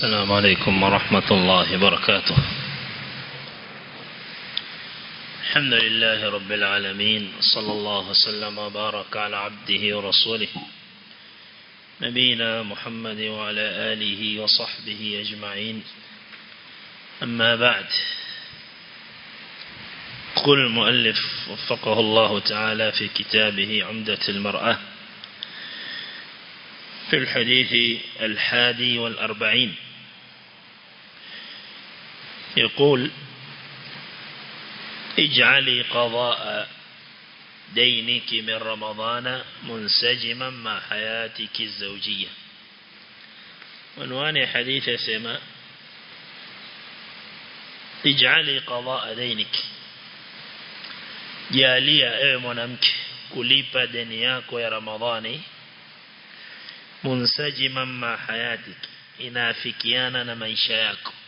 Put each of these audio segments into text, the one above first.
السلام عليكم ورحمة الله وبركاته. الحمد لله رب العالمين صلى الله وسلم وبارك على عبده ورسوله نبينا محمد وعلى آله وصحبه أجمعين. أما بعد قل المؤلف وفقه الله تعالى في كتابه عمدة المرأة في الحديث الحادي والأربعين. يقول اجعلي قضاء دينك من رمضان منسجما مع حياتك الزوجية. عنوان حديث سماء اجعلي قضاء دينك. جالية امنامك كليبا دنياك يا رمضان منسجما مع حياتك. إنا فيكيانا إشاياكم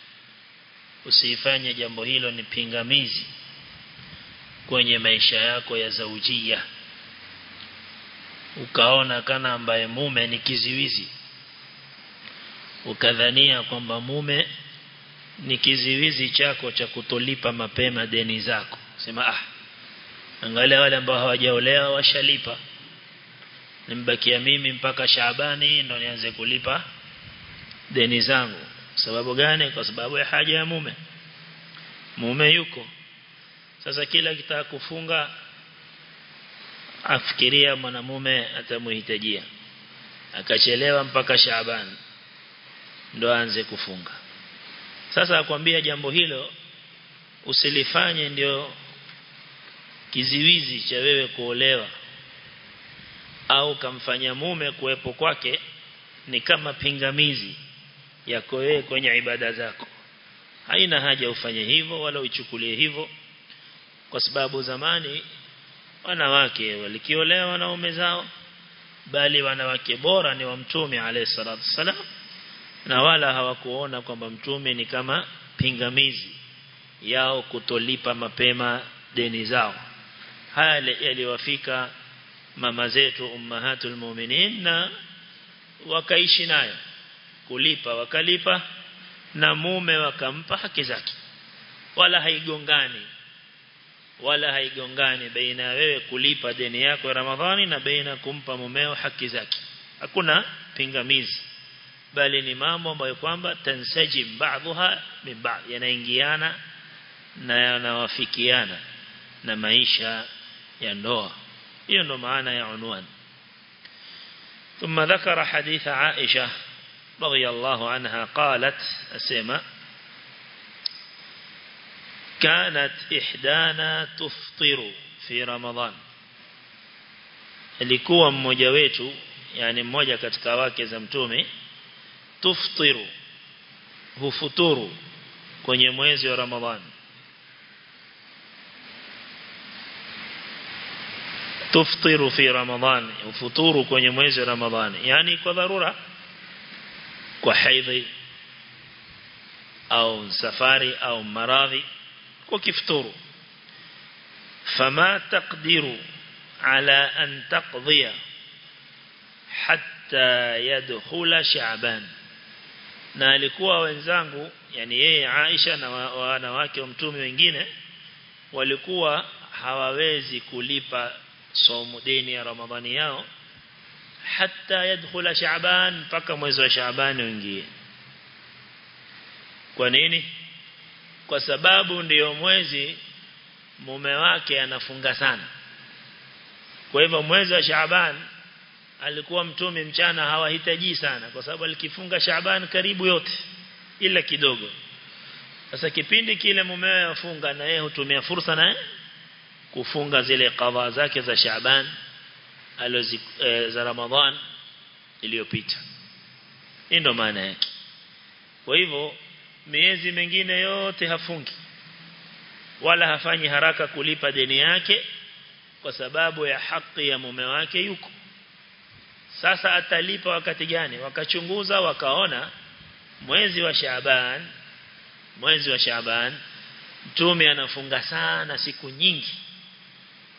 usifanye jambo hilo ni pingamizi kwenye maisha yako ya zaujia. Ukaona kana ambaye mume ni kiziwizi. Ukadhania kwamba mume ni kiziwizi chako cha kutolipa mapema deni zako. Sema ah angalia wale ambao hawajaolewa washalipa. Nimbakia mimi mpaka Shaabani ndo nianze kulipa deni zangu sababu gani? Kwa sababu ya haja ya mume. Mume yuko. Sasa kila kitaka kufunga afikiria mwanamume atamuhitajia akachelewa mpaka Shaaban ndo aanze kufunga. Sasa akwambia jambo hilo usilifanye ndio kiziwizi cha wewe kuolewa. Au kamfanya mume kuwepo kwake ni kama pingamizi yako wewe kwenye ibada zako. Haina haja ufanye hivyo wala uchukulie hivyo kwa sababu zamani wanawake walikiolewa wanaume zao bali wanawake bora ni wa mtume alayhi salatu wasalam na wala hawakuona kwamba mtume ni kama pingamizi yao kutolipa mapema deni zao. Haya yaliwafika mama zetu ummahatul mu'minin na wakaishi nayo kulipa wakalipa na mume wakampa haki zake wala haigongani wala haigongani baina wewe kulipa deni yako ya Ramadhani na baina kumpa mumeo haki zake hakuna pingamizi bali ni mambo ambayo kwamba tansajim baadha min baadhi yanaingiana na yanawafikiana na maisha ya ndoa hiyo ndo maana ya unwan ثم ذكر حديث عائشة رضي الله عنها قالت سيما كانت إحدانا تفطر في رمضان. لكوا مجويت يعني مجكت كواكي زمتومي تفطر هو فطور كوني مويزي رمضان. تفطر في رمضان وفطور كون مويزي رمضان. يعني كذرورة kwa haidhi au safari au maradhi kwa kifuturu. Fama taqdiru ala an taqdiya hatta yadkhula sha'ban. Na alikuwa wenzangu yani yeye Aisha na wanawake wa mtume wengine walikuwa hawawezi kulipa somo deni ya Ramadhani yao hata yadkhula shaban mpaka mwezi wa shaban uingie. Kwa nini? Kwa sababu ndiyo mwezi mume wake anafunga sana. Kwa hivyo mwezi wa shaban alikuwa mtume mchana hawahitaji sana kwa sababu alikifunga shaban karibu yote ila kidogo. Sasa kipindi kile mumewe afunga na yeye hutumia fursa naye kufunga zile qadha zake za Shaaban alozi e, za Ramadhan iliyopita. Hii ndo maana yake. Kwa hivyo miezi mingine yote hafungi. Wala hafanyi haraka kulipa deni yake kwa sababu ya haki ya mume wake yuko. Sasa atalipa wakati gani? Wakachunguza wakaona mwezi wa Shaaban mwezi wa Shaaban mtume anafunga sana siku nyingi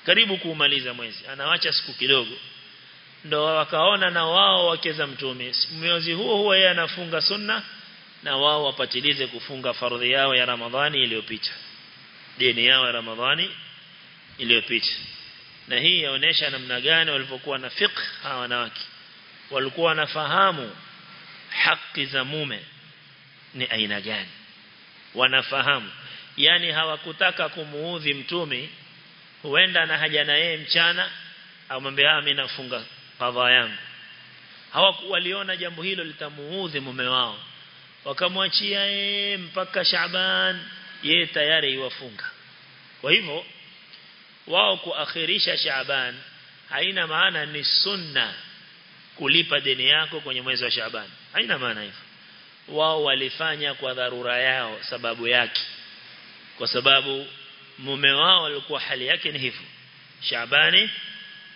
karibu kuumaliza mwezi. Anawacha siku kidogo. Ndo wakaona na wao wakeza mtume. Mwezi huo huo yeye anafunga sunna na wao wapatilize kufunga fardhi yao ya Ramadhani iliyopita. Dini yao ya Ramadhani iliyopita. Na hii yaonesha namna gani walipokuwa na fiqh hawa wanawake. Walikuwa wanafahamu haki za mume ni aina gani. Wanafahamu. Yani hawakutaka kumuudhi mtume huenda na haja na yeye mchana au mwambie mimi nafunga kadha yangu. Hawakuwaliona jambo hilo litamuudhi mume wao. Wakamwachia yeye mpaka Shaaban yeye tayari iwafunga kwa hivyo wao kuakhirisha Shaaban haina maana ni sunna kulipa deni yako kwenye mwezi wa Shaaban. Haina maana hivyo. Wao walifanya kwa dharura yao sababu yake. Kwa sababu mume wao alikuwa hali yake ni hivyo. Shabani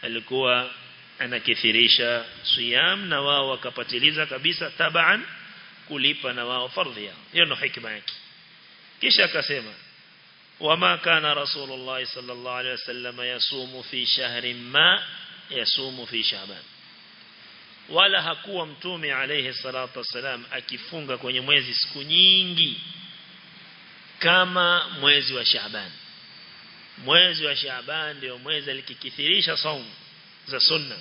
alikuwa anakithirisha siyam na wao wakapatiliza kabisa tabaan kulipa na wao fardhi yao. Hiyo ndio hikma yake. Kisha akasema wama kana rasulullah sallallahu alaihi wasallam yasumu fi shahrin ma yasumu fi shaban. Wala hakuwa mtume alayhi salatu wasalam akifunga kwenye mwezi siku nyingi kama mwezi wa Shaaban mwezi wa Shaaban ndio mwezi alikikithirisha saumu za sunna.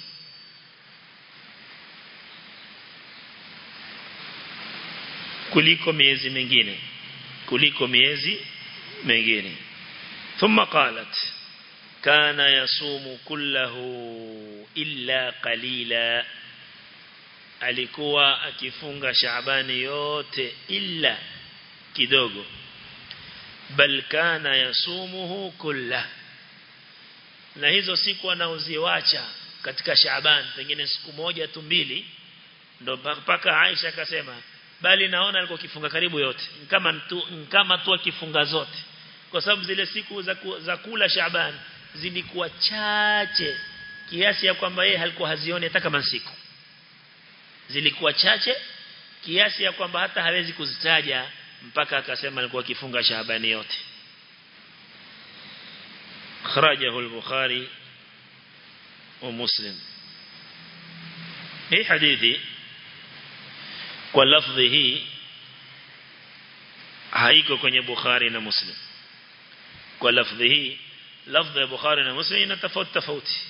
Kuliko miezi mingine. Kuliko miezi mingine. Thumma qalat kana yasumu kullahu illa qalila. Alikuwa akifunga Shaabani yote illa kidogo bal kana yasumuhu kulla na hizo siku anaoziwacha katika Shaaban pengine siku moja tu mbili ndo mpaka Aisha akasema bali naona alikuwa kifunga karibu yote kama mtu kama tu akifunga zote. Kwa sababu zile siku za, za kula Shaaban zilikuwa chache kiasi ya kwamba yeye alikuwa hazioni hata kama siku. Zilikuwa chache kiasi ya kwamba hata hawezi kuzitaja mpaka akasema alikuwa akifunga Shaabani yote. Kharajahu al-Bukhari wa Muslim. Hii hadithi kwa lafzi hii haiko kwenye Bukhari na Muslim. Kwa lafzi hii lafdhi ya Bukhari na Muslim ina tofauti tofauti.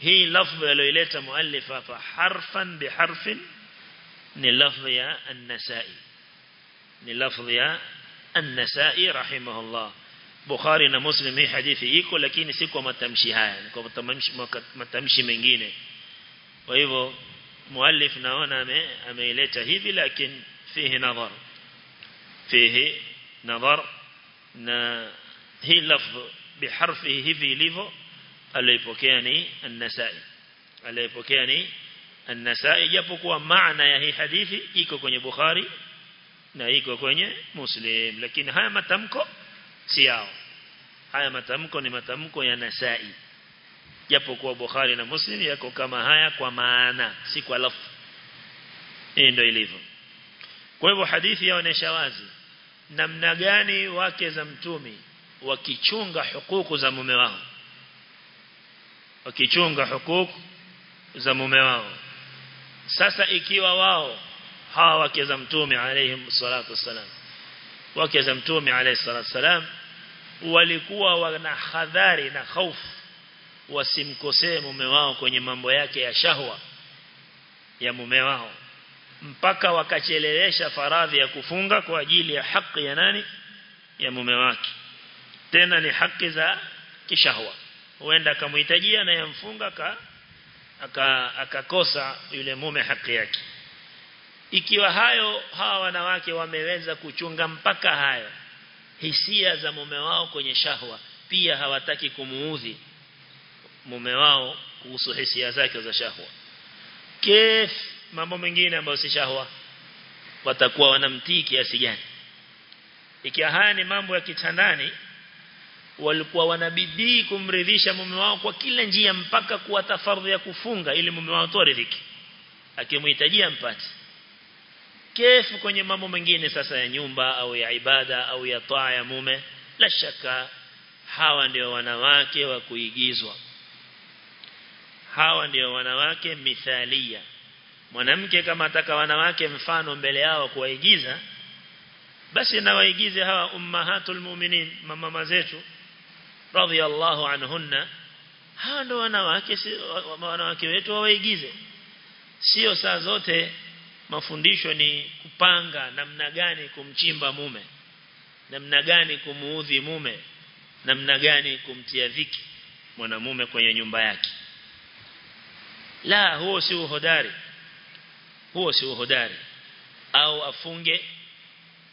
Hii lafdhi aliyoleta muallif hapa harfan biharfin ni lafdhi ya an-Nasa'i نلفظها النسائي رحمه الله بخاري نمسلم هي حديثي يقول لكن سيكو ما تمشي هاي كو ما تمشي من جينة وإيبو مؤلف نونا أميليتا هيبي لكن فيه نظر فيه نظر ن... هي لفظ بحرفه هيبي ليفو اللي بوكياني النسائي اللي بوكياني النسائي يبقوا معنى هي حديثي إيكو كوني بخاري na iko kwenye Muslim. Lakini haya matamko si yao haya matamko ni matamko ya Nasa'i. Japo kwa Bukhari na Muslim yako kama haya kwa maana si kwa lafu hii ndio ilivyo. Kwa hivyo hadithi yaonesha wazi namna gani wake za mtumi wakichunga hukuku za mume wao. Wakichunga hukuku za mume wao. Sasa ikiwa wao hawa wake za mtume alayhi salatu wasalam wake za mtume alayhi salatu wasalam walikuwa wana hadhari na hofu wasimkosee mume wao kwenye mambo yake ya shahwa ya mume wao. Mpaka wakachelewesha faradhi ya kufunga kwa ajili ya haki ya nani? Ya mume wake. Tena ni haki za kishahwa. Huenda akamhitajia na yamfunga ka akakosa yule mume haki yake ikiwa hayo hawa wanawake wameweza kuchunga mpaka hayo hisia za mume wao kwenye shahwa pia hawataki kumuudhi mume wao kuhusu hisia zake za shahwa. Kif mambo mengine ambayo si shahwa watakuwa wanamtii kiasi gani? Ikiwa haya ni mambo ya kitandani walikuwa wanabidii kumridhisha mume wao kwa kila njia mpaka kuwa tafardhi ya kufunga ili mume wao toridhike akimhitajia mpate kefu kwenye mambo mengine sasa ya nyumba au ya ibada au ya taa ya mume la shaka hawa ndio wanawake wa kuigizwa. Hawa ndio wanawake mithalia. Mwanamke kama ataka wanawake mfano mbele yao kuwaigiza basi na waigize hawa ummahatul mu'minin mama zetu radhiyallahu anhunna. Hawa ndio wanawake wanawake wetu wawaigize. Sio saa zote mafundisho ni kupanga namna gani kumchimba mume namna gani kumuudhi mume namna gani kumtia dhiki mwanamume kwenye nyumba yake. La huo si uhodari. Huo si uhodari. Au afunge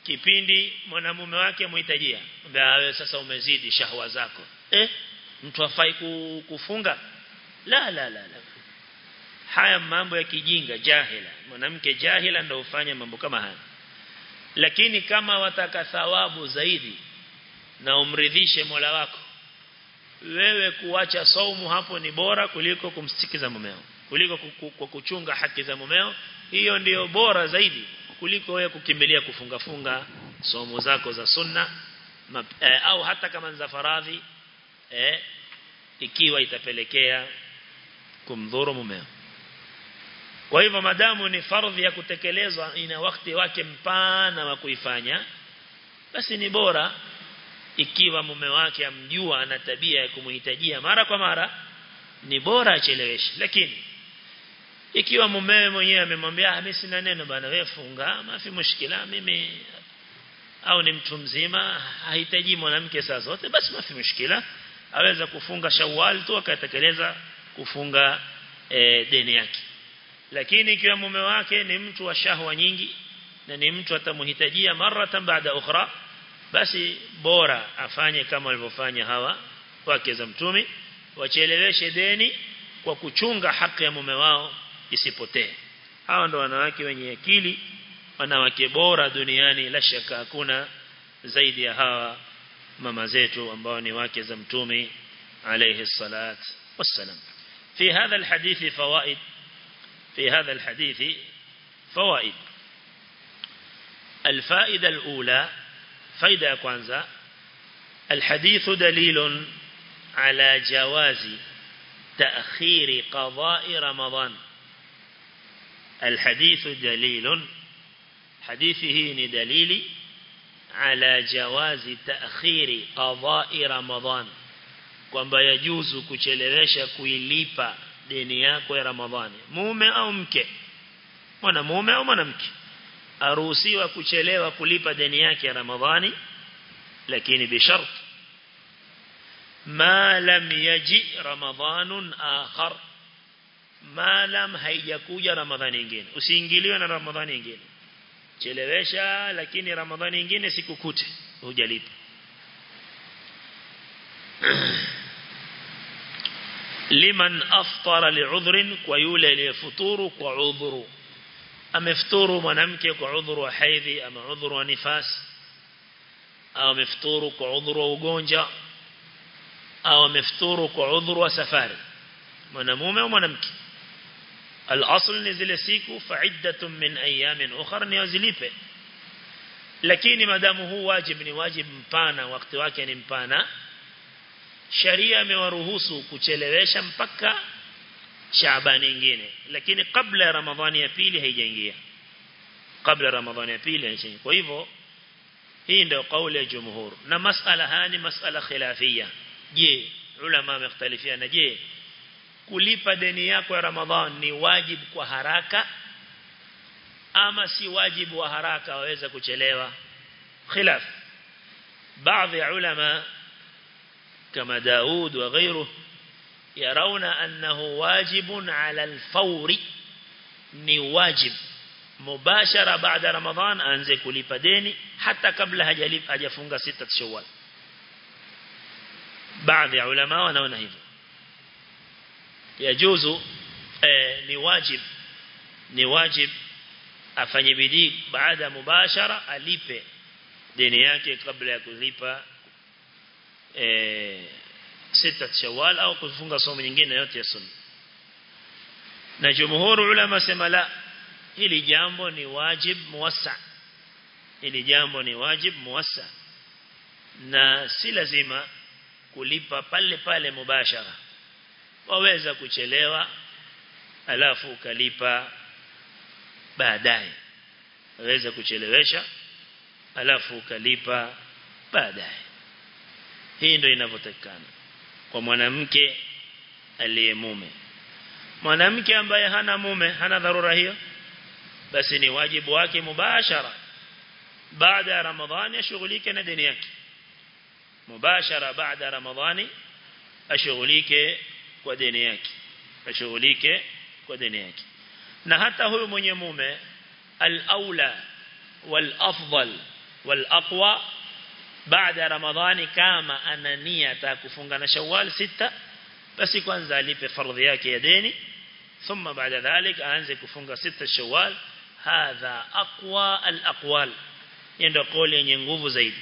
kipindi mwanamume wake muhitajia wewe sasa umezidi shahwa zako. Eh mtu afai kufunga? La la la la haya mambo ya kijinga jahila. Mwanamke jahila ndio ufanya mambo kama haya. Lakini kama wataka thawabu zaidi na umridhishe Mola wako wewe kuacha saumu hapo ni bora kuliko kumsikiza mumeo kuliko kwa kuchunga haki za mumeo. Hiyo ndiyo bora zaidi kuliko wewe kukimbilia kufunga funga somo zako za sunna eh, au hata kama za faradhi eh, ikiwa itapelekea kumdhuru mumeo kwa hivyo madamu ni fardhi ya kutekelezwa ina wakati wake mpana wa kuifanya basi ni bora ikiwa mume wake amjua ana tabia ya kumhitajia mara kwa mara ni bora acheleweshe. Lakini ikiwa mumewe mwenyewe amemwambia mimi sina neno bana wewe funga mafi mushkila mimi au ni mtu mzima hahitaji mwanamke saa zote basi mafi mushkila. Aweza kufunga shawali tu akatekeleza kufunga e, deni yake lakini ikiwa mume wake ni mtu wa shahwa nyingi na ni mtu atamhitajia maratan baada ukhra basi bora afanye kama walivyofanya hawa wake za mtume wacheleweshe deni kwa kuchunga haki ya mume wao isipotee. Hawa ndo wanawake wenye akili wanawake bora duniani la shaka hakuna zaidi ya hawa mama zetu ambao ni wake za mtume alayhi salat wassalam. Fi hadha alhadithi fawaid في هذا الحديث فوائد. الفائدة الأولى فائدة كwanza الحديث دليل على جواز تأخير قضاء رمضان. الحديث دليل حديثه دليل على جواز تأخير قضاء رمضان. kwamba yajuzu kuchelewesha kuilipa deni yako ya Ramadhani. Mume au mke? Mwanamume au mwanamke? Aruhusiwa kuchelewa kulipa deni yake ya Ramadhani lakini bishart ma lam yaji ramadhanun akhar. Ma lam haijakuja ramadhani nyingine. Usiingiliwe na ramadhani nyingine. Chelewesha lakini ramadhani nyingine sikukute. Hujalipa liman aftara li'udhrin kwa yule aliyefuturu kwa udhuru amefuturu mwanamke kwa udhuru wa haidhi ama udhuru wa nifas au amefuturu kwa udhuru wa ugonjwa au amefuturu kwa udhuru wa safari mwanamume au mwanamke al-asl ni zile siku fa'iddatun min ayamin ukhra ni wazilipe lakini madamu huu wajib ni wajib mpana wakati wake ni mpana sharia imewaruhusu kuchelewesha mpaka Shaaban nyingine. Lakini kabla ya Ramadhani ya pili haijaingia. Kabla Ramadhani ya pili haijaingia. Kwa hivyo hii ndio kauli ya jumhur. Na masala hani masala khilafia. Je ulama wamekhtalifiana? Je kulipa deni yako ya Ramadhani ni wajibu kwa haraka? Ama si wajibu wa haraka waweza kuchelewa? Khilaf. Baadhi ya ulama kama Daud wa غيره يرون أنه واجب على الفور ni wajib mubashara baada ramadhan aanze kulipa deni hata kabla hajalipa hajafunga sita shawwal baadhi ya ulama wanaona hivyo yajuzu eh, ni wajib ni wajib afanye bidii baada mubashara alipe deni yake kabla ya kulipa eh, sita shawal au kufunga somo nyingine yote ya sunna. Na jumhuru ulama sema la hili jambo ni wajib muwassa. Hili jambo ni wajib muwassa. Na si lazima kulipa pale pale mubashara. Waweza kuchelewa alafu ukalipa baadaye. Waweza kuchelewesha alafu ukalipa baadaye hii ndio inavyotakikana kwa mwanamke aliye mume mwanamke ambaye hana mume hana dharura hiyo basi ni wajibu wake mubashara baada ya ramadhani ashughulike na dini yake mubashara baada ya ramadhani ashughulike kwa dini yake ashughulike kwa dini yake na hata huyu mwenye mume al-aula wal-afdal wal-aqwa بعد رمضان كما أن نية تكفنغنا شوال ستة بس يكون ذلك في فرضيك يديني ثم بعد ذلك أنزل كفنغ ستة شوال هذا أقوى الأقوال يندو قول ينغوف زيد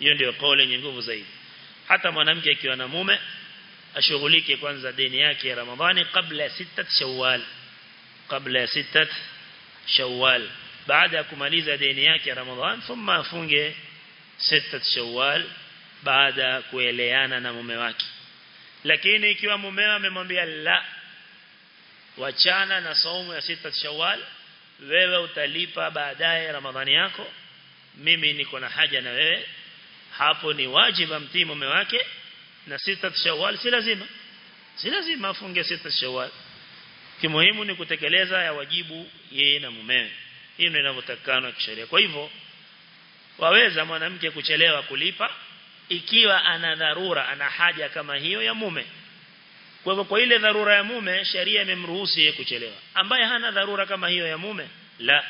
يندو قول ينغوف زيد حتى منامك يكون مومة أشغليك يكون ذلك رمضان قبل ستة شوال قبل ستة شوال بعد أكماليز دينيك رمضان ثم فنجي sita shawwal baada kueleana na mume wake. Lakini ikiwa mumewe amemwambia la wachana na saumu ya sita shawwal wewe utalipa baadaye ramadhani yako mimi niko na haja na wewe. Hapo ni wajibu mtii mume wake na sita shawwal si lazima. Si lazima afunge sita shawwal. Kimuhimu ni kutekeleza ya wajibu yeye na mumewe. Hii ndio inavyotakana kisheria. Kwa hivyo waweza mwanamke kuchelewa kulipa ikiwa ana dharura ana haja kama hiyo ya mume kwa hivyo kwa ile dharura ya mume sheria imemruhusu yeye kuchelewa ambaye hana dharura kama hiyo ya mume la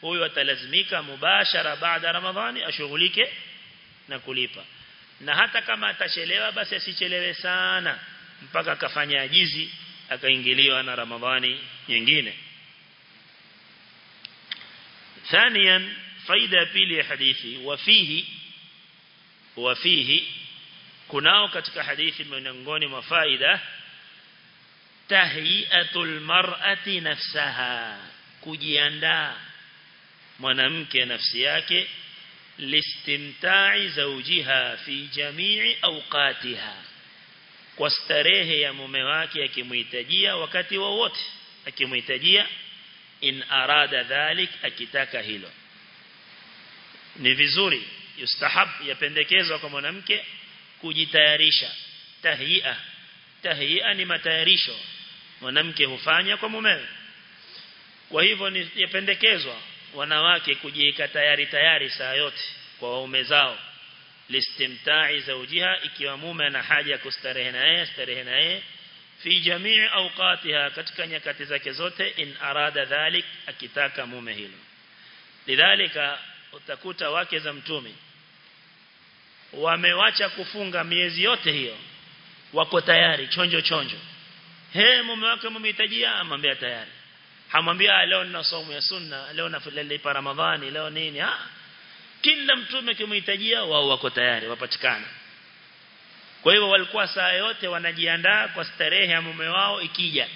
huyo atalazimika mubashara baada ramadhani ashughulike na kulipa na hata kama atachelewa basi asichelewe sana mpaka akafanya ajizi akaingiliwa na ramadhani nyingine ثانيا فايدة بيلي حديثي وفيه وفيه كناو كتك حديثي من ننقون مفايدة تهيئة المرأة نفسها كجياندا منمك نفسياك لاستمتاع زوجها في جميع أوقاتها واستريه يا مميواك يا كميتجيا وكتي ووت أكي إن أراد ذلك أكتاك هيلو ni vizuri yustahab yapendekezwa kwa mwanamke kujitayarisha. Tahia tahia ni matayarisho. Mwanamke hufanya kwa mumewe. Kwa hivyo ni yapendekezwa wanawake kujiika tayari tayari saa yote kwa waume zao. Listimta'i zawjiha ikiwa mume ana haja ya kustarehe na yeye starehe na yeye. Fi jamii awqatiha katika nyakati zake zote in arada dhalik akitaka mume hilo. Lidhalika utakuta wake za mtume wamewacha kufunga miezi yote hiyo wako tayari chonjo chonjo. He mume wake mumhitajia amwambia tayari. Hamwambia leo nina somo ya sunna leo nafilipa ramadhani leo nini? Ah kila mtume kimhitajia wao wako tayari wapatikana kwa hivyo walikuwa saa yote wanajiandaa kwa starehe ya mume wao ikija.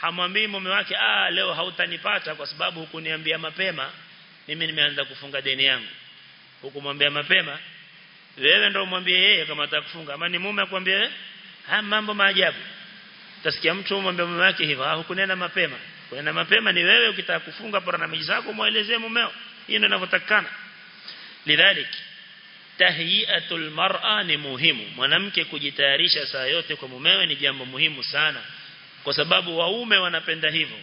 Hamwambii mume wake ah leo hautanipata kwa sababu hukuniambia mapema mimi nimeanza kufunga deni yangu. Hukumwambia mapema wewe ndio umwambie yeye kama atakufunga. Ama ni mume akwambie ha mambo maajabu. Utasikia mtu umwambie mume wake hivyo ah hukunena mapema. Kunena mapema ni wewe ukitaka kufunga para na miji zako muelezee mumeo. Hiyo ndio inavyotakana lidhalik tahyiatul mar'a ni muhimu. Mwanamke kujitayarisha saa yote kwa mumewe ni jambo muhimu sana kwa sababu waume wanapenda hivyo.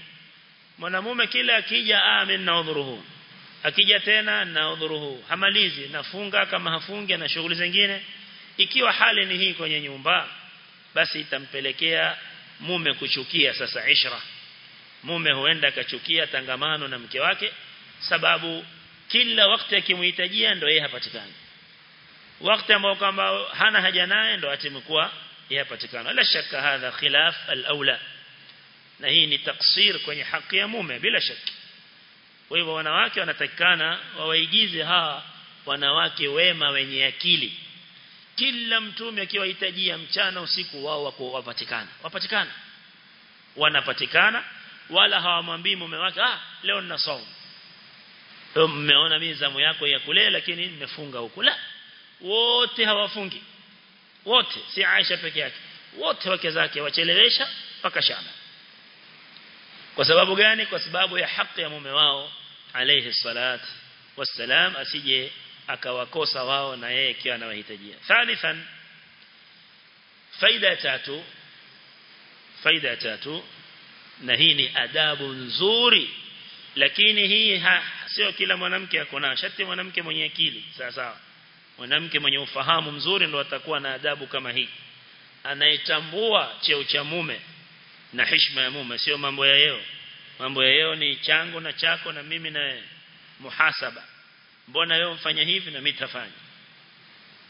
Mwanamume kila akija amin na udhuruhu akija tena na udhuruhu hamalizi nafunga kama hafungi na shughuli zingine. Ikiwa hali ni hii kwenye nyumba basi itampelekea mume kuchukia sasa ishra. Mume huenda akachukia tangamano na mke wake sababu kila wakati akimhitajia ndio yeye hapatikani. Wakati ambao kwamba hana haja naye ndio atimekuwa yeye hapatikana la shaka hadha khilaf al-aula na hii ni taksir kwenye haki ya mume bila shaka kwa hivyo wanawake wanatakikana wawaigize hawa wanawake wema wenye akili. Kila mtume akiwahitajia mchana usiku wao wako wapatikana. Wapatikana. Wanapatikana wala hawamwambii mume wake ah leo nina saumu mmeona mimi zamu yako ya kule lakini nimefunga huko. la wote hawafungi. Wote si Aisha peke yake. Wote wake zake wachelewesha mpaka shaba kwa sababu gani? Kwa sababu ya haki ya mume wao alayhi salat wassalam asije akawakosa wao na yeye ikiwa anawahitajia. Thalithan faida tatu faida tatu na hii ni adabu nzuri lakini hii sio kila mwanamke ako nayo. Shati mwanamke mwenye akili sawa sawa. Mwanamke mwenye ufahamu mzuri ndo atakuwa na adabu kama hii. Anayetambua cheo cha mume na heshima ya mume sio mambo ya yeo mambo ya yeo ni changu na chako na mimi na muhasaba mbona wewe mfanya hivi na mimi tafanya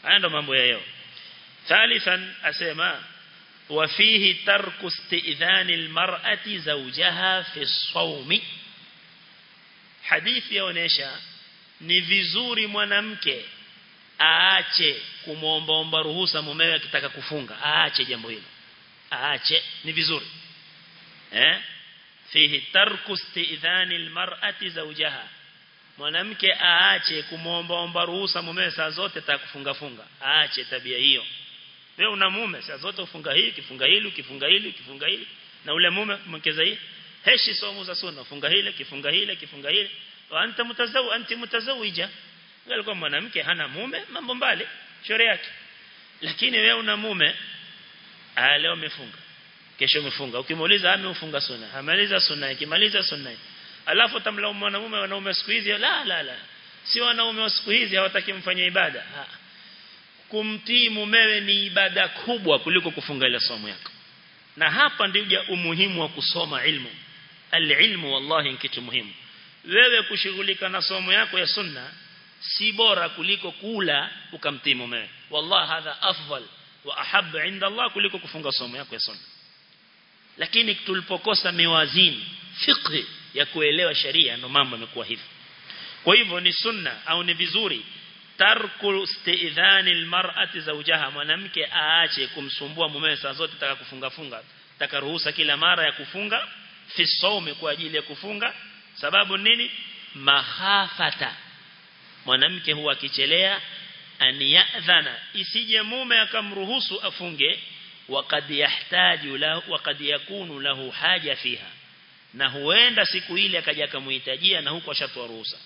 haya ndo mambo ya yeo thalithan asema وفيه ترك استئذان المرأة زوجها في الصوم حديث yaonesha ni vizuri mwanamke aache kumuombaomba ruhusa mumewe akitaka kufunga aache jambo hilo aache ni vizuri eh Fihi tarku istidhani almar'ati zawjaha. Mwanamke aache kumuombaomba ruhusa mumewe saa zote takufunga funga aache tabia hiyo. Wewe una mume saa zote ufunga hii kifunga hili ukifunga hili ukifunga hili. Na ule mume mkeza hii heshi somo za sunna funga hili kifunga hili kifunga hili wa anta mutazawu anti mutazawija. Alikuwa mwanamke hana mume mambo mbali shore yake. Lakini wewe una mume leo umefunga kesho umefunga. Ukimuuliza ameufunga sunna. Amaliza sunna ikimaliza sunna. Alafu tamlaumu mwanamume wanaume siku hizi la la la. Si wanaume wa siku hizi hawataki mfanye ibada. Ha. kumtii mumewe ni ibada kubwa kuliko kufunga ile somo yako. Na hapa ndio umuhimu wa kusoma ilmu. Alilmu wallahi ni kitu muhimu. Wewe kushughulika na somo yako ya sunna si bora kuliko kula ukamtii mumewe. Wallahi hadha afdal wa ahab inda Allah kuliko kufunga somo yako ya sunna lakini tulipokosa miwazini fiqh ya kuelewa sharia ndo mambo yamekuwa hivi. Kwa hivyo ni sunna au ni vizuri tarku istidhani almar'ati zawjaha mwanamke aache kumsumbua mumewe saa zote taka kufunga funga taka ruhusa kila mara ya kufunga fi sawmi kwa ajili ya kufunga. Sababu nini? Mahafata. Mwanamke huwa akichelea an ya'dhana isije mume akamruhusu afunge waqad يحتاج له وقد yakunu lahu haja fiha na huenda siku ile akaja akamuhitajia na huko ashatoa ruhusa.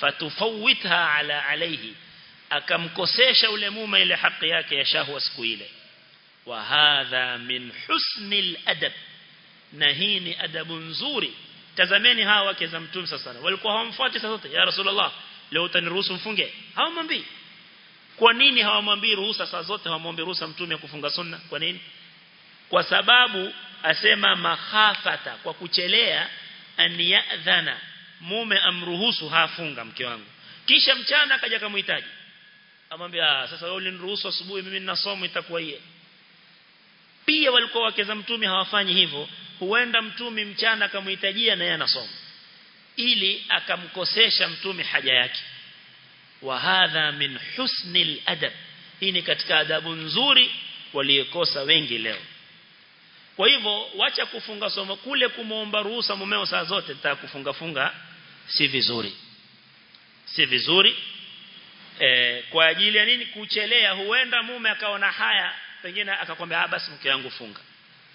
Fatufawitha ala alayhi. Akamkosesha ule mume ile haki yake ya shahwa siku ile. Wa hadha min husnil adab na hii ni adabu nzuri. Tazameni hawa wake za mtume sasa walikuwa hawamfuati sasa ya rasulullah leo utaniruhusu mfunge? Hawamwambii kwa nini hawamwambii ruhusa saa zote hawamwambi ruhusa mtume kufunga sunna? Kwa nini? Kwa sababu asema mahafata kwa kuchelea an ya'dhana mume amruhusu hafunga mke wangu. Kisha mchana akaja kamhitaji. amwambia sasa wewe uliniruhusu asubuhi mimi nina somo itakuwa hiye pia walikuwa wake za mtume hawafanyi hivyo. Huenda mtume mchana akamhitajia na yeye anasoma ili akamkosesha mtume haja yake wa hadha min husnil adab hii ni katika adabu nzuri waliokosa wengi leo. Kwa hivyo wacha kufunga somo kule kumuomba ruhusa mumeo saa zote nataka kufunga funga. Si vizuri. Si vizuri. E, kwa ajili ya nini? Kuchelea. Huenda mume akaona haya pengine akakwambia ah basi mke wangu funga.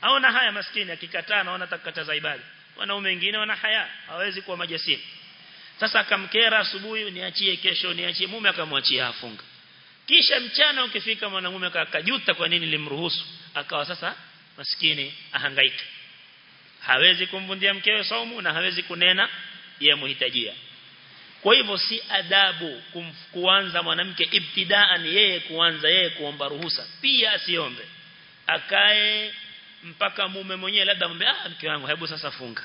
Aona haya maskini akikataa naona atakataza ibada. Wanaume wengine wana haya hawezi kuwa majasiri sasa akamkera asubuhi niachie kesho niachie mume akamwachia afunga kisha mchana ukifika mwanamume akajuta kwa nini limruhusu. Akawa sasa maskini ahangaika hawezi kumvundia mkewe saumu na hawezi kunena ya muhitajia kwa hivyo si adabu kuanza mwanamke ibtidaan yeye kuanza yeye kuomba ruhusa. Pia asiombe. Akae mpaka mume mwenyewe labda mwambie ah mke wangu hebu sasa funga.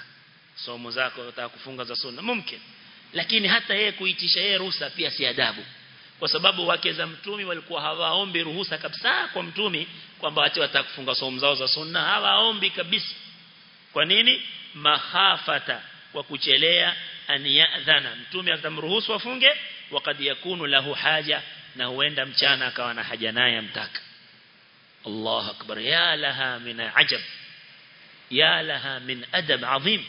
Somo zako unataka kufunga za sunna. Mumkin lakini hata yeye kuitisha yeye ruhusa pia si adabu. Kwa sababu wake za mtumi walikuwa hawaombi ruhusa kabisa kwa mtumi kwamba ati watakufunga somo zao za sunna. Hawaombi kabisa. Kwa nini? Mahafata kwa kuchelea an ya'dhana. Mtume atamruhusu afunge wakati yakunu lahu haja na huenda mchana akawa na haja naye amtaka. Allahu akbar. Ya laha min ajab. Ya laha min adab adhim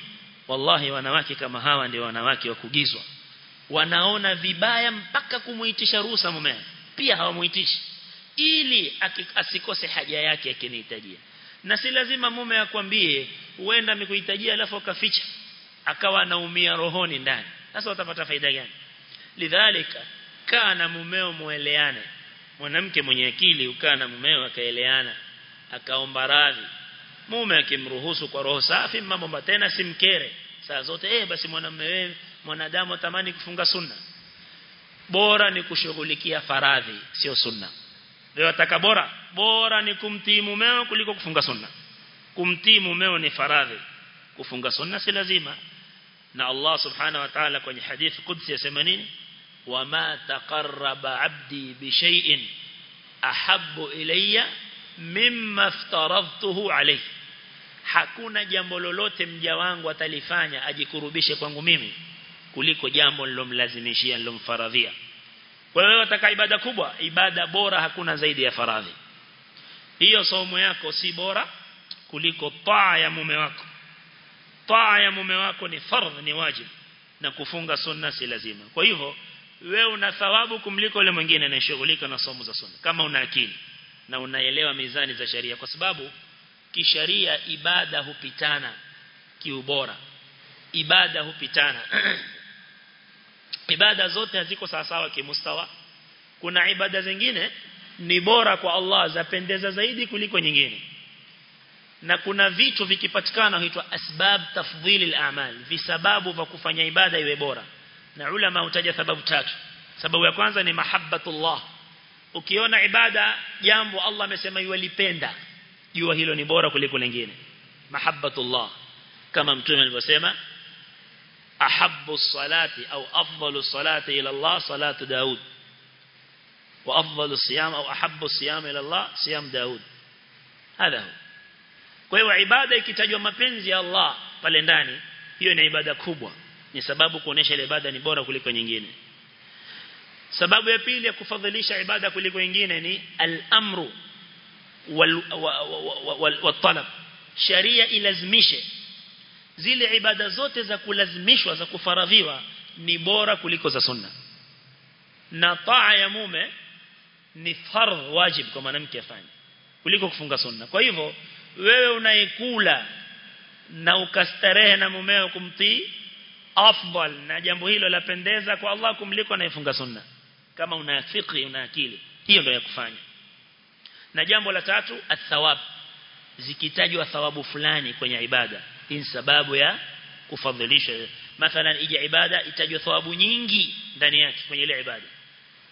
wallahi wanawake kama hawa ndio wanawake wa kugizwa. Wanaona vibaya mpaka kumuitisha ruhusa mume. Pia hawamuitishi ili asikose haja yake akinihitajia. Na si lazima mume akwambie uenda amekuhitajia alafu akaficha. Akawa anaumia rohoni ndani. Sasa utapata faida gani? Lidhalika kaa na mumeo mueleane mwanamke mwenye akili ukaa na mumeo akaeleana. Akaomba radhi mume akimruhusu kwa roho safi mambo tena simkere. Saa zote eh basi mwanamume wewe mwanadamu atamani kufunga sunna. Bora ni kushughulikia faradhi sio sunna. Leo ataka bora? Bora ni kumtii mumeo kuliko kufunga sunna. Kumtii mumeo ni faradhi. Kufunga sunna si lazima. Na Allah subhanahu wa ta'ala kwenye hadithi qudsi yasema nini? Wama taqarraba 'abdi bi shay'in ahabbu ilayya mimma aftaradtuhu alayhi hakuna jambo lolote mja wangu atalifanya ajikurubishe kwangu mimi kuliko jambo nilomlazimishia nilomfaradhia. Kwa hiyo utaka ibada kubwa ibada bora hakuna zaidi ya faradhi. Hiyo somo yako si bora kuliko taa ya mume wako. Taa ya mume wako ni fardh ni wajibu na kufunga sunna si lazima. Kwa hivyo we una thawabu kumliko yule mwingine anayeshughulika na somo za sunna kama una akili na unaelewa mizani za sharia kwa sababu kisharia ibada hupitana kiubora. Ibada hupitana. Ibada zote haziko sawa sawa kimustawa. Kuna ibada zingine ni bora kwa Allah zapendeza zaidi kuliko nyingine. Na kuna vitu vikipatikana huitwa asbab tafdhili al-a'mal visababu vya kufanya ibada iwe bora. Na ulama utaja sababu tatu. Sababu ya kwanza ni mahabbatullah. Ukiona ibada jambo Allah amesema yualipenda jua hilo ni bora kuliko lingine. Mahabbatullah kama mtume alivyosema ahabbu salati au afdalu salati ila Allah salatu Daud. Wa afdalu siyam au ahabbu siyam ila Allah siyam Daud. Hadha kwa hiyo ibada ikitajwa mapenzi ya Allah pale ndani hiyo ni ibada kubwa. Ni sababu kuonesha ile ibada ni bora kuliko nyingine. Sababu ya pili ya kufadhilisha ibada kuliko nyingine ni al-amru wal sharia ilazimishe. Zile ibada zote za kulazimishwa za kufaradhiwa ni bora kuliko za sunna. Na taa ya mume ni fardh wajib kwa mwanamke afanye kuliko kufunga sunna. Kwa hivyo wewe unaikula na ukastarehe na mumeo kumtii afdal na jambo hilo lapendeza kwa Allah kumliko anayefunga sunna. Kama una fikri una akili hiyo ndio ya kufanya na jambo la tatu athawab. Zikitajwa thawabu fulani kwenye ibada. Hii sababu ya kufadhilisha. Mathalan ije ibada itajwa thawabu nyingi ndani yake kwenye ile ibada.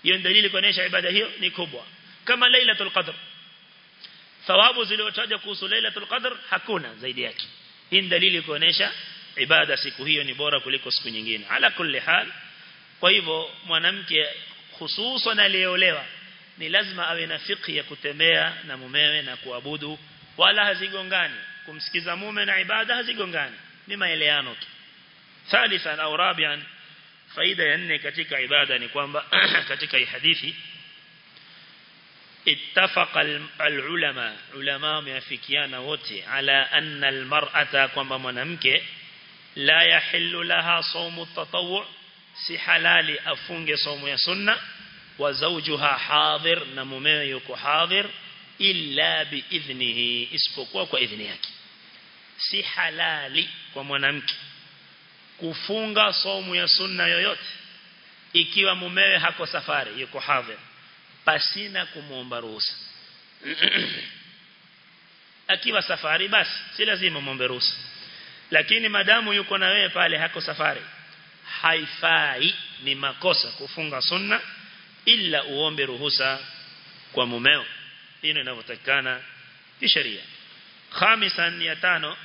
Hiyo dalili kuonesha ibada hiyo ni kubwa. Kama lailatul qadr. Thawabu zilizotajwa kuhusu lailatul qadr hakuna zaidi yake. Hii dalili kuonesha ibada siku hiyo ni bora kuliko siku nyingine. Ala kulli hal kwa hivyo mwanamke hususan aliyeolewa ni lazima awe na fikhi ya kutembea na mumewe na kuabudu wala hazigongani kumsikiza mume na ibada hazigongani ni maeleano tu thalithan au rabian faida ya nne katika ibada ni kwamba katika hadithi اتفق العلماء علماء wameafikiana anna almar'ata kwamba mwanamke la yahillu laha sawmu tatawwu si halali afunge somo ya sunna wa zawjuha hadir na mumewe yuko hadhir illa biidhnihi isipokuwa kwa idhni yake. Si halali kwa mwanamke kufunga somu ya sunna yoyote ikiwa mumewe hako safari yuko hadhir pasina kumuomba ruhusa. Akiwa safari basi si lazima muombe ruhusa. Lakini madamu yuko na wewe pale hako safari haifai ni makosa kufunga sunna ila uombe ruhusa kwa mumeo. Hilo inavyotakana kisheria khamisan ya tano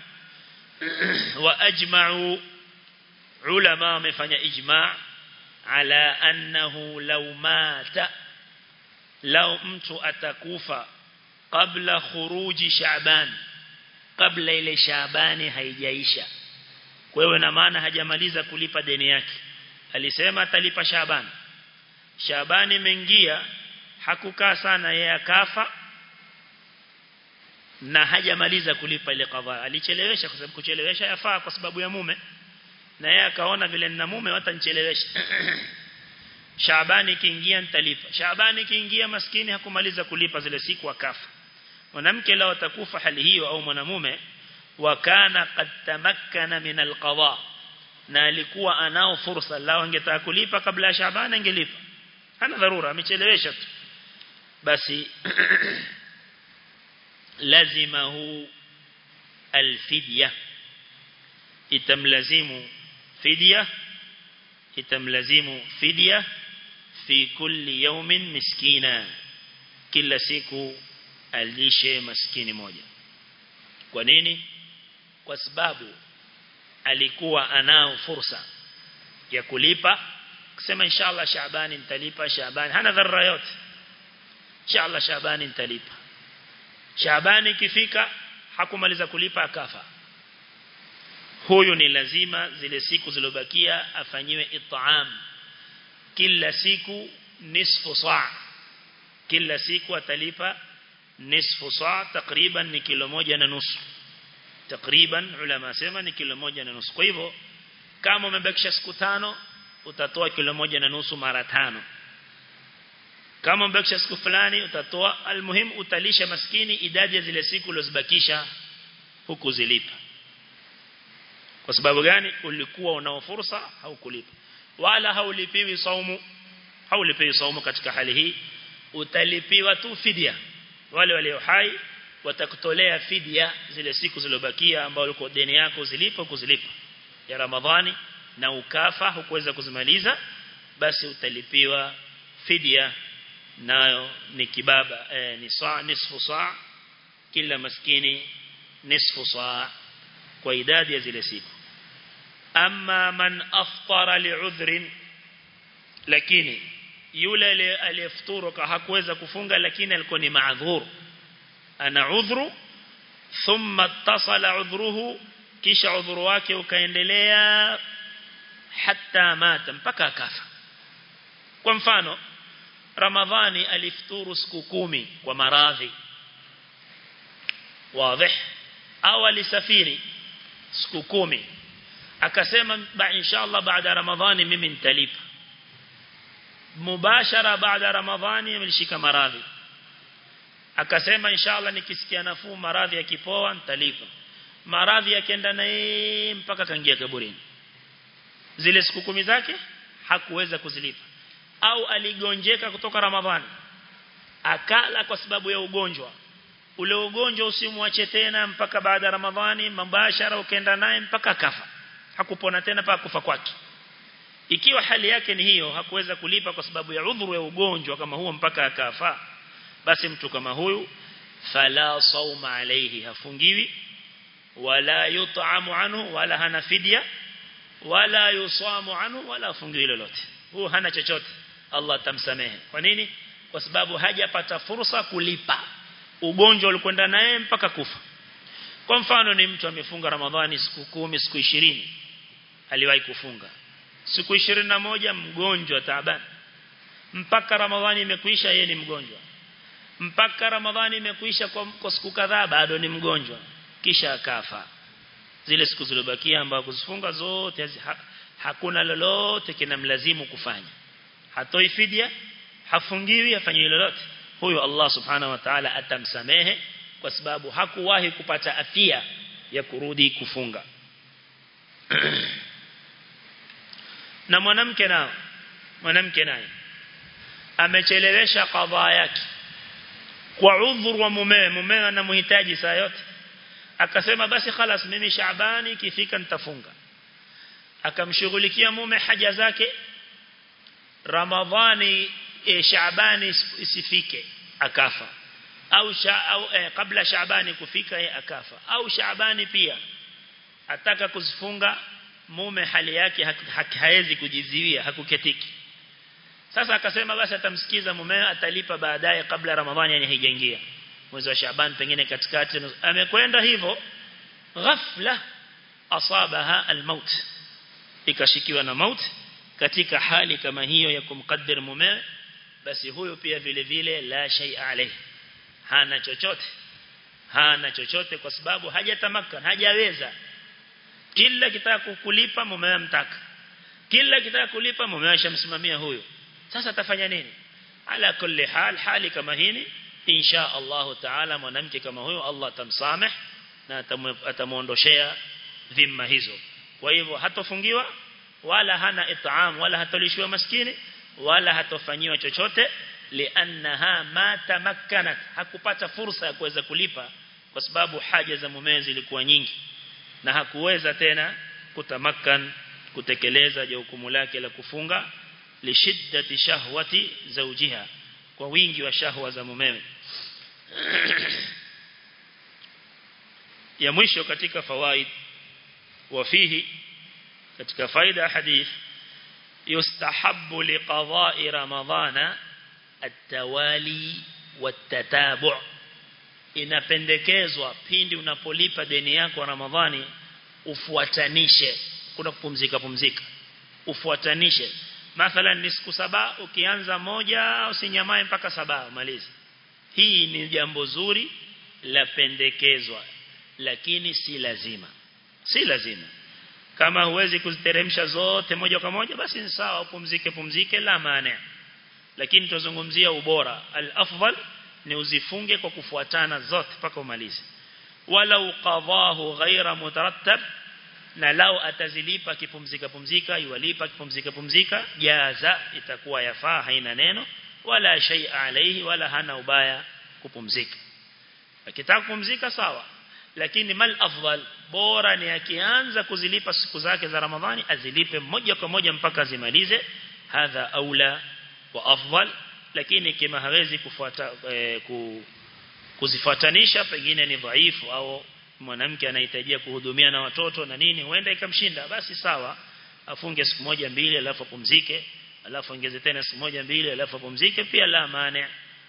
wa ajma'u ulama wamefanya ijma' ala annahu law mata law mtu atakufa kabla khuruji shaaban kabla ile shaabani haijaisha. Kwa hiyo na maana hajamaliza kulipa deni yake. Alisema atalipa shaaban shaabani imeingia hakukaa sana yeye akafa na hajamaliza kulipa ile kadha alichelewesha kwa sababu kuchelewesha yafaa kwa sababu ya mume. Na yeye akaona vile nina mume watanichelewesha Shabani kiingia nitalipa. Shabani kiingia maskini hakumaliza kulipa zile siku akafa. Mwanamke lao atakufa hali hiyo au mwanamume wakana qad tamakkana min alqada na alikuwa anao fursa lao angetaka kulipa kabla ya Shabani angelipa hana dharura amechelewesha tu. Basi lazima hu alfidya. Itamlazimu fidya itamlazimu fidya fi kulli yawmin miskina. Kila siku alishe maskini moja. Kwa nini? Kwa sababu alikuwa anao fursa ya kulipa kusema inshallah Shaabani nitalipa Shaabani hana dharra yote. Inshallah Shaabani nitalipa. Shaabani ikifika hakumaliza kulipa akafa. Huyu ni lazima zile siku zilobakia afanyiwe it'am kila siku nisfu saa. Kila siku atalipa nisfu saa takriban ni kilo moja na nusu. Takriban ulama sema ni kilo moja na nusu. Kwa hivyo kama umebakisha siku tano utatoa kilo moja na nusu mara tano. Kama umebakisha siku fulani utatoa. Almuhimu utalisha maskini idadi ya zile siku ulizobakisha huku zilipa kwa sababu gani? Ulikuwa unao fursa haukulipa. Wala haulipiwi saumu haulipiwi saumu katika hali hii. Utalipiwa tu fidia wale walio hai watakutolea fidia zile siku zilizobakia ambao uko deni yako zilipo kuzilipa. Ya Ramadhani na ukafa hukuweza kuzimaliza basi utalipiwa fidia nayo ni kibaba eh, ni saa nisfu saa kila maskini nisfu saa kwa idadi ya zile siku. Amma man aftara li'udhrin lakini yule aliyefuturu hakuweza kufunga lakini alikuwa ni maadhur. Ana udhru thumma tasala udhruhu kisha udhuru wake ukaendelea hatta mata mpaka akafa. Kwa mfano ramadhani alifuturu siku kumi kwa maradhi. Wazi au alisafiri siku kumi. Akasema inshallah baada ramadhani mimi nitalipa. Mubashara baada ramadhani amelishika maradhi. Akasema inshallah nikisikia nafuu maradhi yakipoa nitalipa. Maradhi yakaenda naye mpaka kaingia kaburini zile siku kumi zake hakuweza kuzilipa. Au aligonjeka kutoka ramadhani akala kwa sababu ya ugonjwa. Ule ugonjwa usimwache tena mpaka baada ya ramadhani mabashara ukenda naye mpaka kafa hakupona tena mpaka kufa kwake. Ikiwa hali yake ni hiyo hakuweza kulipa kwa sababu ya udhuru ya ugonjwa kama huo mpaka akafa basi mtu kama huyu fala sauma alayhi hafungiwi wala yut'amu anhu wala hana fidya wala yusamu anhu wala fungi lolote. Huu hana chochote. Allah atamsamehe. Kwa nini? Kwa sababu hajapata fursa kulipa. Ugonjwa ulikwenda naye mpaka kufa. Kwa mfano ni mtu amefunga ramadhani siku kumi siku ishirini. Aliwahi kufunga. Siku ishirini na moja mgonjwa taabani. Mpaka ramadhani imekwisha yeye ni mgonjwa. Mpaka ramadhani imekwisha kwa, kwa siku kadhaa bado ni mgonjwa. Kisha akafa zile siku zilizobakia ambazo kuzifunga zote ha, hakuna lolote kinamlazimu kufanya. Hatoi fidia hafungiwi afanye lolote. Huyo Allah subhanahu wa ta'ala atamsamehe kwa sababu hakuwahi kupata afia ya kurudi kufunga. Na mwanamke nao mwanamke naye amechelewesha kadhaa yake kwa udhuru wa mumewe. Mumewe anamhitaji saa yote akasema basi خلاص mimi Shaabani kifika nitafunga. Akamshughulikia mume haja zake Ramadhani e, Shaabani isifike akafa. Au sha, au e, kabla Shaabani kufika e, akafa. Au Shaabani pia ataka kuzifunga mume hali yake haezi kujiziwia hakuketiki. Sasa akasema basi atamsikiza mume atalipa baadaye kabla Ramadhani haijaingia mwezi wa Shaaban pengine katikati. Amekwenda hivyo ghafla asabaha almaut. Ikashikiwa na maut katika hali kama hiyo ya kumqaddir mume basi huyo pia vile vile la shay alayhi. Hana chochote hana chochote kwa sababu hajatamakkan hajaweza. Kila kitaka kulipa mume mtaka kila kitaka kulipa mume ashamsimamia huyo sasa atafanya nini? Ala kulli hal hali kama hini insha Allah taala mwanamke kama huyo Allah atamsameh na atamuondoshea dhima hizo. Kwa hivyo hatofungiwa wala hana itaam wala hatolishiwa maskini wala hatofanyiwa chochote liannaha ma tamakkanat. Hakupata fursa ya kuweza kulipa kwa sababu haja za mumezi zilikuwa nyingi. Na hakuweza tena kutamakan kutekeleza jukumu lake la kufunga lishiddati shahwati zaujiha kwa wingi wa shahwa za mumewe ya mwisho katika fawaid wafihi katika faida hadith yustahabbu liqada'i ramadhana at-tawali wat-tatabu' inapendekezwa pindi unapolipa deni yako Ramadhani ufuatanishe. Kuna kupumzika pumzika. Ufuatanishe. Mathalan ni siku saba ukianza moja usinyamae mpaka saba umalize hii ni jambo zuri la pendekezwa lakini si lazima. Si lazima. Kama huwezi kuziteremsha zote moja kwa moja basi ni sawa upumzike pumzike la maana. Lakini tuzungumzia ubora. Al-afdal ni uzifunge kwa kufuatana zote paka umalize. Walau qadahu ghaira mutarattab na lao atazilipa kipumzika pumzika yuwalipa kipumzika pumzika jaza itakuwa yafaa haina neno wala shay alayhi wala hana ubaya kupumzika. Akitaka kupumzika sawa. Lakini mal afdal bora ni akianza kuzilipa siku zake za ramadhani azilipe moja kwa moja mpaka zimalize hadha aula wa afdal. Lakini kama hawezi kufuata eh, ku, kuzifuatanisha pengine ni dhaifu au mwanamke anahitajia kuhudumia na watoto na nini huenda ikamshinda. Basi sawa afunge siku moja mbili alafu apumzike alafu ongeze tena siku moja mbili alafu apumzike pia la maana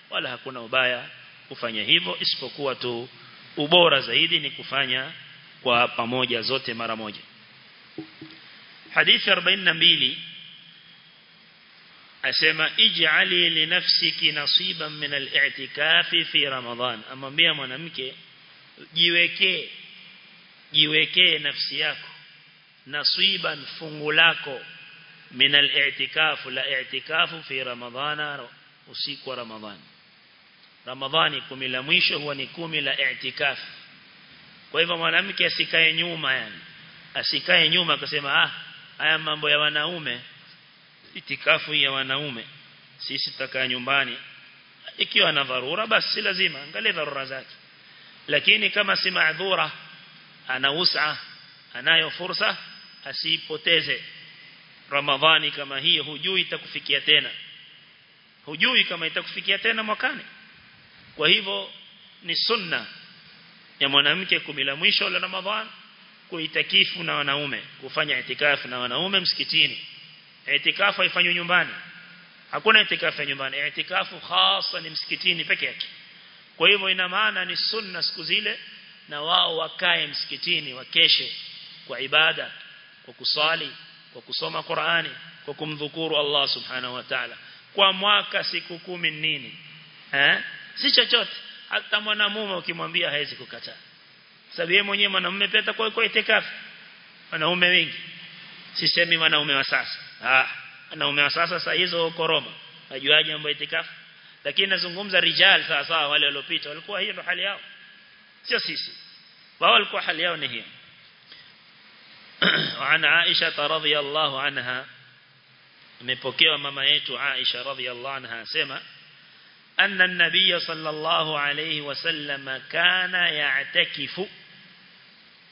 wala hakuna ubaya kufanya hivyo isipokuwa tu ubora zaidi ni kufanya kwa pamoja zote mara moja. Hadithi 42 asema ij'ali li nafsiki nasiban min al-i'tikafi fi ramadan. Amwambia mwanamke jiwekee jiwekee nafsi yako nasiban fungu lako min al-i'tikafu la i'tikafu fi ramadhana usiku wa ramadhani ramadhani kumi la mwisho huwa ni kumi la i'tikafu kwa hivyo mwanamke asikae nyuma yani. Asikae nyuma akasema ah haya mambo ya wanaume itikafu ya wanaume sisi tutakaa nyumbani. Ikiwa na dharura basi si lazima angalia dharura zake. Lakini kama si maadhura ana usa anayo fursa asipoteze ramadhani kama hii hujui itakufikia tena. Hujui kama itakufikia tena mwakani. Kwa hivyo ni sunna ya mwanamke kumi la mwisho la ramadhani kuitakifu na wanaume kufanya itikafu na wanaume msikitini. Itikafu haifanywi nyumbani. Hakuna itikafu ya nyumbani. Itikafu hasa ni msikitini peke yake. Kwa hivyo ina maana ni sunna siku zile na wao wakae msikitini wakeshe kwa ibada kwa kusali kwa kusoma Qur'ani kwa kumdhukuru Allah subhanahu wa ta'ala. Kwa mwaka siku kumi nini eh? Si chochote. Hata mwanamume ukimwambia hawezi kukataa. Sababu yeye mwenyewe mwanamume pia kwa kwa itikafu. Wanaume wengi. Sisemi wanaume wa sasa. Ah wanaume wa sasa saa hizo koroma najuaje mambo itikafu? Lakini nazungumza rijal sawa sawa wale waliopita walikuwa hiyo ndo hali yao. Sio sisi. Wao walikuwa hali yao ni hiyo وعن عائشة رضي الله عنها مبوكيوا ماما يتو عائشة رضي الله عنها سمع أن النبي صلى الله عليه وسلم كان يعتكف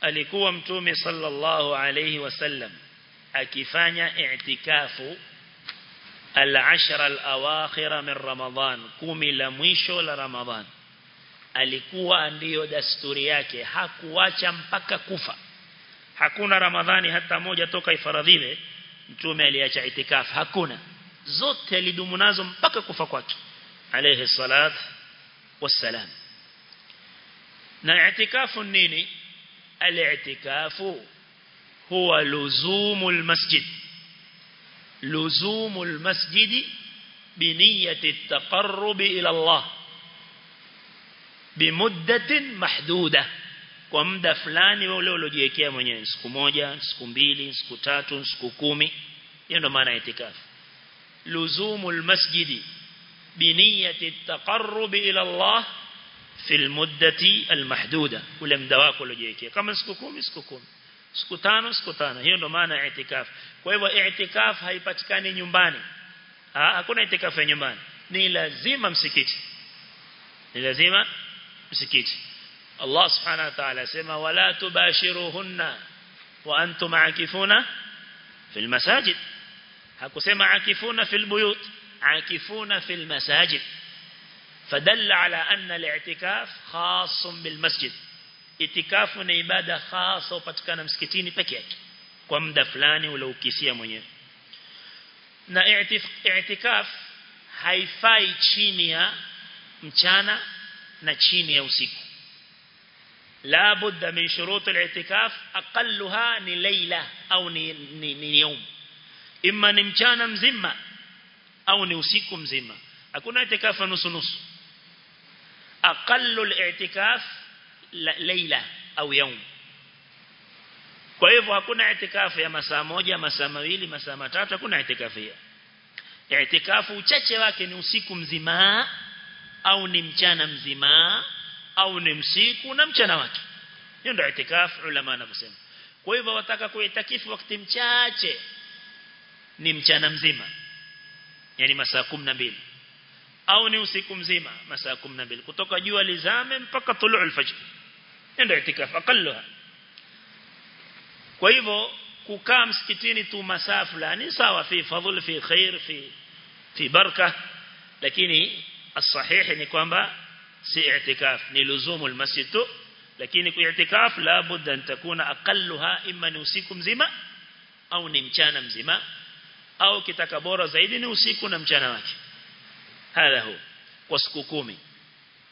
alikuwa mtume sallallahu alayhi wasallam akifanya i'tikafu al-ashra al-awakhir min Ramadhan kumi la mwisho la Ramadhan alikuwa ndiyo dasturi yake hakuacha mpaka kufa hakuna Ramadhani hata moja toka ifaradhiwe mtume aliacha itikafu hakuna zote alidumu nazo mpaka kufa kwake alayhi salat wassalam na itikafu nini الاعتكاف هو لزوم المسجد لزوم المسجد بنية التقرب إلى الله بمدة محدودة kwa muda fulani wewe ule uliojiwekea mwenyewe siku moja siku mbili siku tatu siku kumi hiyo ndo maana itikafu. Luzumul masjidi biniyati at-taqarrub ila Allah fi al-muddati al-mahduda ule muda wako uliojiwekea. Kama siku 10 siku 10 siku tano siku tano. Hiyo ndio maana ya itikaf kwa hivyo itikafu haipatikani nyumbani. Ah hakuna itikafu ya nyumbani. Ni lazima msikiti. Ni lazima msikiti الله سبحانه وتعالى سما ولا تباشروهن وأنتم عاكفون في المساجد. هكو سما عاكفون في البيوت عاكفون في المساجد. فدل على أن الاعتكاف خاص بالمسجد. اعتكاف نعبادة خاصة وفتكان مسكتين بكيك. كم دفلان ولو كسية مني نا اعتكاف هيفاي تشينيا مشانا na chini ya la budda min shurut al-i'tikaf aqalluha ni layla au ni ni, ni yawm. Imma ni mchana mzima au ni usiku mzima. Hakuna i'tikaf nusu nusu. Aqallu al-i'tikaf layla au kwa hivyo hakuna itikafu ya masaa moja masaa mawili masaa matatu hakuna itikafu hiyo. Itikafu uchache wake ni usiku mzima au ni mchana mzima au ni msiku na mchana wake hiyo ndio itikafu ulama wanakusema kwa hivyo wataka kuitakifu wakati mchache ni mchana mzima yani masaa 12 au ni usiku mzima masaa 12 kutoka jua lizame mpaka tuluu alfajr ndio itikafu aqalluha kwa hivyo kukaa msikitini tu masaa fulani sawa fi fadhil fi khair fi fi baraka lakini الصحيح ni kwamba si i'tikaf ni luzumu almasjid tu lakini kwa i'tikaf la budda an takuna aqalluha imma ni usiku mzima au ni mchana mzima au kitaka bora zaidi ni usiku na mchana wake hadha hu kwa siku kumi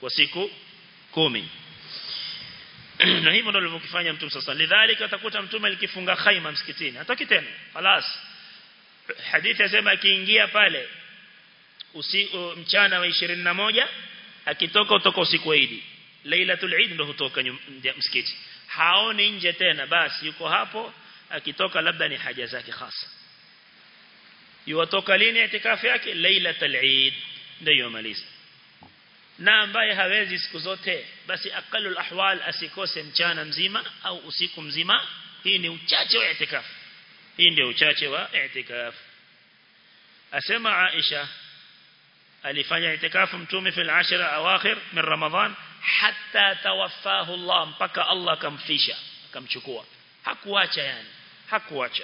kwa siku kumi na hivyo ndio alivyokifanya mtume sasa lidhalika utakuta mtume alikifunga khaima msikitini hataki tena خلاص hadithi yasema akiingia pale usiku mchana wa 21 akitoka utoka usiku wa Eid. Lailatul Eid ndio hutoka msikiti. Haoni nje tena basi yuko hapo akitoka labda ni haja zake hasa yuwatoka lini itikafu yake? Lailatul Eid ndio yomaliza na ambaye hawezi siku zote basi aqallul ahwal asikose mchana mzima au usiku mzima. Hii ni uchache wa itikafu. Hii ndio uchache wa itikafu. Asema Aisha alifanya itikafu mtume fil ashra awakhir min ramadhan hatta tawaffahu Allah mpaka Allah akamfisha akamchukua hakuacha yani hakuacha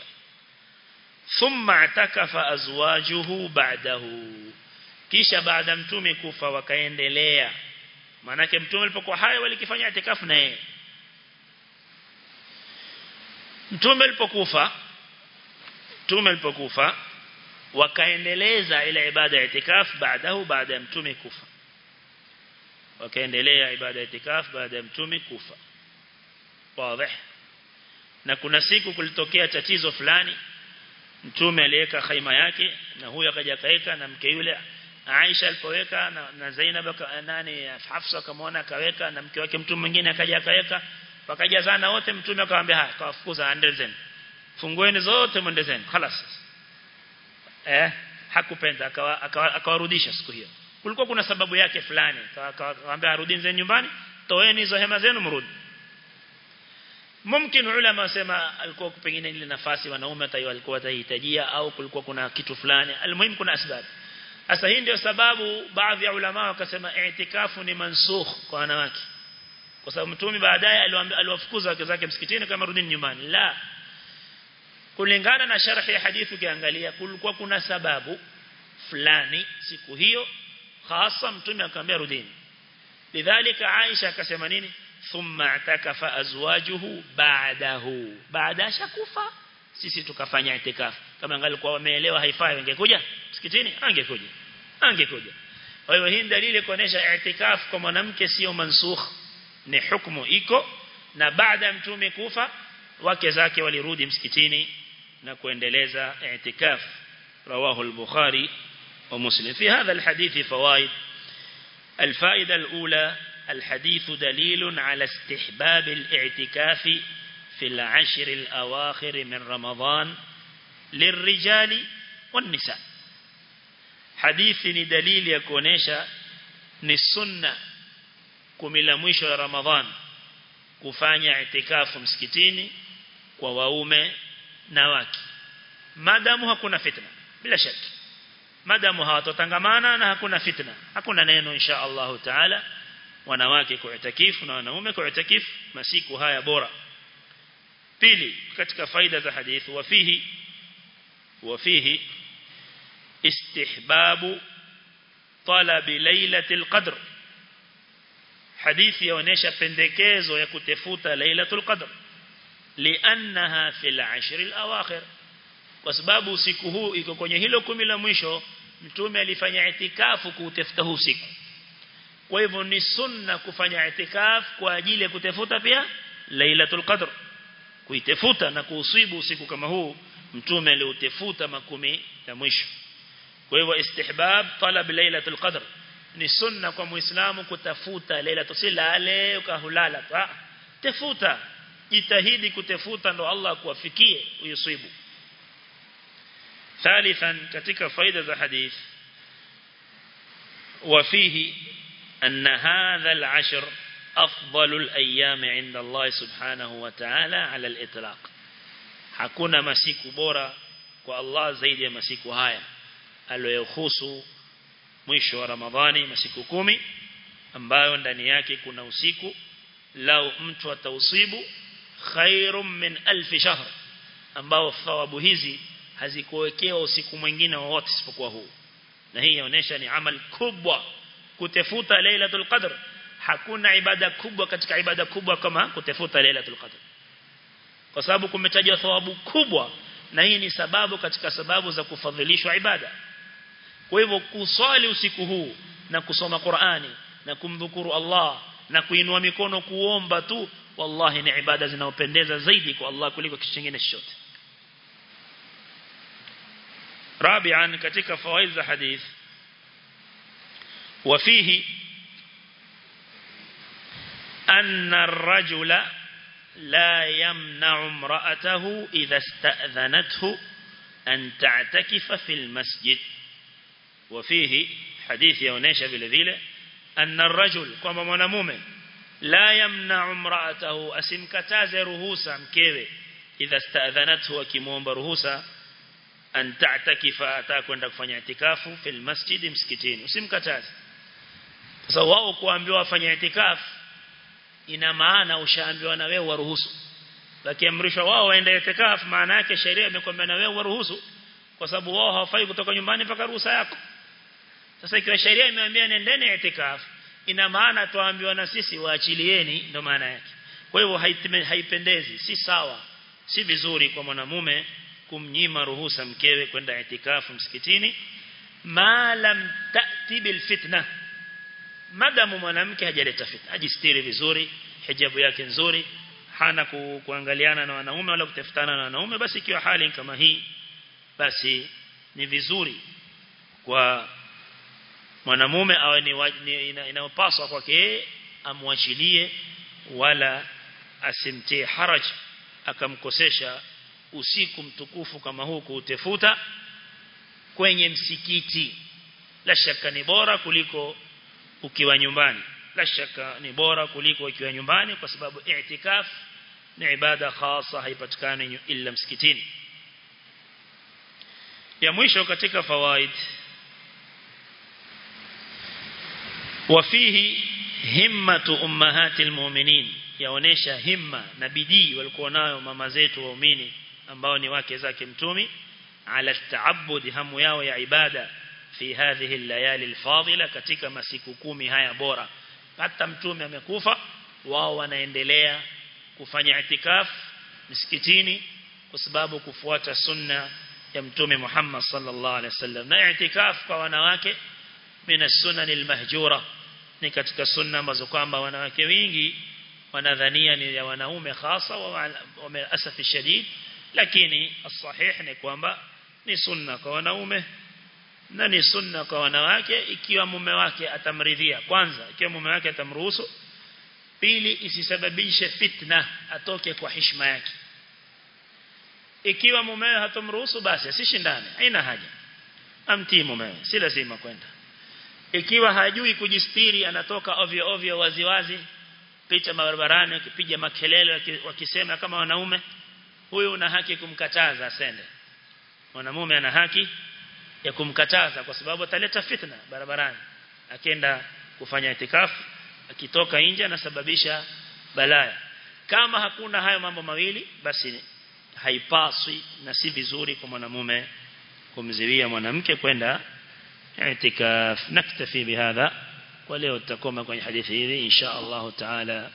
thumma atakafa azwajuhu ba'dahu kisha baada mtume kufa wakaendelea manake mtume alipokuwa hai walikifanya itikafu na yeye mtume alipokufa mtume alipokufa wakaendeleza ile ibada ya itikaf baadahu baada ya mtume kufa wakaendelea ibada ya itikaf baada ya mtume kufa wazi na kuna siku kulitokea tatizo fulani mtume aliweka khaima yake na huyo akaja kaeka na mke yule Aisha alipoweka na, na Zainab nani Hafsa akamwona akaweka na mke wake mtu mwingine akaja akaweka wakajazana wote mtume akamwambia haya kawafukuza andezeni fungueni zote mwendezeni خلاص eh hakupenda akawarudisha siku hiyo. Kulikuwa kuna sababu yake fulani akawaambia arudini nyumbani toeni hizo hema zenu mrudi. Mumkin ulama wasema alikuwa pengine ile nafasi wanaume tayari walikuwa watahitajia au kulikuwa kuna kitu fulani. Almuhim kuna asbab. Sasa hii ndio sababu baadhi ya ulama wakasema i'tikafu ni mansukh kwa wanawake. Kwa sababu mtume baadaye aliwafukuza wake zake msikitini kama rudini nyumbani. La kulingana na sharhi ya hadithi ukiangalia kulikuwa kuna sababu fulani siku hiyo hasa mtume akamwambia rudini. Lidhalika Aisha akasema nini? Thumma atakafa azwajuhu ba'dahu. Baada shakufa sisi tukafanya itikafu kama angalikuwa wameelewa haifai ingekuja msikitini angekuja angekuja. Kwa hiyo hii dalili kuonesha itikafu kwa mwanamke sio mansukh ni hukumu iko. Na baada ya mtume kufa wake zake walirudi msikitini na kuendeleza رواه البخاري ومسلم في هذا الحديث فوائد الفائدة الأولى الحديث دليل على استحباب الاعتكاف في العشر الأواخر من رمضان للرجال والنساء kuonesha ni sunna kumi la mwisho Ramadhan kufanya msikitini kwa waume na wake madamu hakuna fitna bila shaka madamu hawatotangamana na hakuna fitna hakuna neno insha Allah taala wanawake kuitakifu na wanaume kuitakifu masiku haya bora pili katika faida za hadithi wafihi wafihi istihbabu طلب ليلة القدر hadithi yaonesha pendekezo ya kutafuta lailatul qadr liannaha fil ashr al awakhir. Kwa sababu usiku huu iko kwenye hilo kumi la mwisho mtume alifanya itikafu kuutafuta usiku. Kwa hivyo ni sunna kufanya itikafu kwa ajili ya kutafuta pia lailatul qadr. Kuitafuta na kuusibu usiku kama huu mtume aliutafuta makumi mwisho. Kwa ni sunna kwa muislamu kutafuta lailatul silale ukahulala tafuta jitahidi kutafuta ndo Allah kuwafikie uyusibu ثالثا katika faida za hadith وفيه أن هذا العشر الأيام عند الله سبحانه وتعالى على الإطلاق hakuna masiku bora kwa Allah zaidi ya masiku haya aliyohusu mwisho wa Ramadhani masiku kumi ambayo ndani yake kuna usiku lau mtu atausibu khairum min alf shahr ambao thawabu hizi hazikuwekewa usiku mwingine wowote isipokuwa huu. Na hii inaonyesha ni amal kubwa kutafuta lailatul qadr. Hakuna ibada kubwa katika ibada kubwa kama kutafuta lailatul qadr. Kwa sababu kumetajwa thawabu kubwa na hii ni sababu katika sababu za kufadhilishwa ibada. Kwa hivyo kuswali usiku huu na kusoma Qur'ani na kumdhukuru Allah na kuinua mikono kuomba tu wallahi ni ibada zinaopendeza zaidi kwa Allah kuliko kitu kingine chochote. رابعا katika fawaid za hadith أن الرجل لا يمنع امرأته إذا استأذنته أن تعتكف في المسجد وفيه حديث يونيش بالذيلة أن الرجل كما منمومه la yamna umraatahu asimkataze ruhusa mkewe. Idha staadhanathu akimuomba ruhusa an ta'takifa atakwenda kufanya itikafu fil masjid msikitini. Usimkataze. Sasa wao kuambiwa afanye itikafu ina maana ushaambiwa na wewe waruhusu. Lakini amrishwa wao waende itikafu maana yake sheria imekwambia na wewe waruhusu. Kwa sababu wao hawafai kutoka nyumbani paka ruhusa yako. Sasa ikiwa sheria imeambia nendeni itikafu ina maana tuambiwa na sisi waachilieni ndio maana yake. Kwa hivyo haipendezi si sawa si vizuri kwa mwanamume kumnyima ruhusa mkewe kwenda itikafu msikitini. Ma lam ta'ti bil fitna madamu mwanamke hajaleta fitna ajistiri vizuri hijabu yake nzuri hana ku, kuangaliana na wanaume wala kutafutana na wanaume basi ikiwa hali kama hii basi ni vizuri kwa mwanamume awe ni inayopaswa kwake amwachilie wala asimtie haraj akamkosesha usiku mtukufu kama huu kuutefuta kwenye msikiti. La shaka ni bora kuliko ukiwa nyumbani. La shaka ni bora kuliko ukiwa nyumbani kwa sababu i'tikaf ni ibada khasa haipatikani illa msikitini. Ya mwisho katika fawaid وفيه همة أمهات المؤمنين. يونيشا همة نبدي والكونا وماما زيت وأميني أمباني واكزا كمتومي على التعبد هم ياو يا عبادة في هذه الليالي الفاضلة كتك مسيككومي هيا بورا. حتى متومي كوفا واو أنا نايندليا كوفاني اعتكاف مسكتيني وسباب كفوة السنة يمتومي محمد صلى الله عليه وسلم. نا اعتكاف كوانا واكي من السنن المهجورة. Ni katika sunna ambazo kwamba wanawake wengi wanadhania ni ya wanaume hasa wa asafi shadid lakini sahih ni kwamba ni sunna kwa wanaume na ni sunna kwa wanawake ikiwa mume wake atamridhia. Kwanza ikiwa mume wake atamruhusu. Pili isisababishe fitna atoke kwa heshima yake. Ikiwa mumewe hatomruhusu basi asishindane. Haina haja. Amtii mumewe. Si lazima kwenda ikiwa hajui kujistiri anatoka ovyo ovyo waziwazi picha barabarani akipiga makelele wakisema kama wanaume huyu una haki kumkataza asende. Mwanamume ana haki ya kumkataza kwa sababu ataleta fitna barabarani. Akienda kufanya itikafu akitoka nje anasababisha balaya kama hakuna hayo mambo mawili basi haipaswi na si vizuri kwa mwanamume kumziwia mwanamke kwenda itikaf naktafi bihadha kwa leo tutakoma kwenye hadithi hii insha Allah taala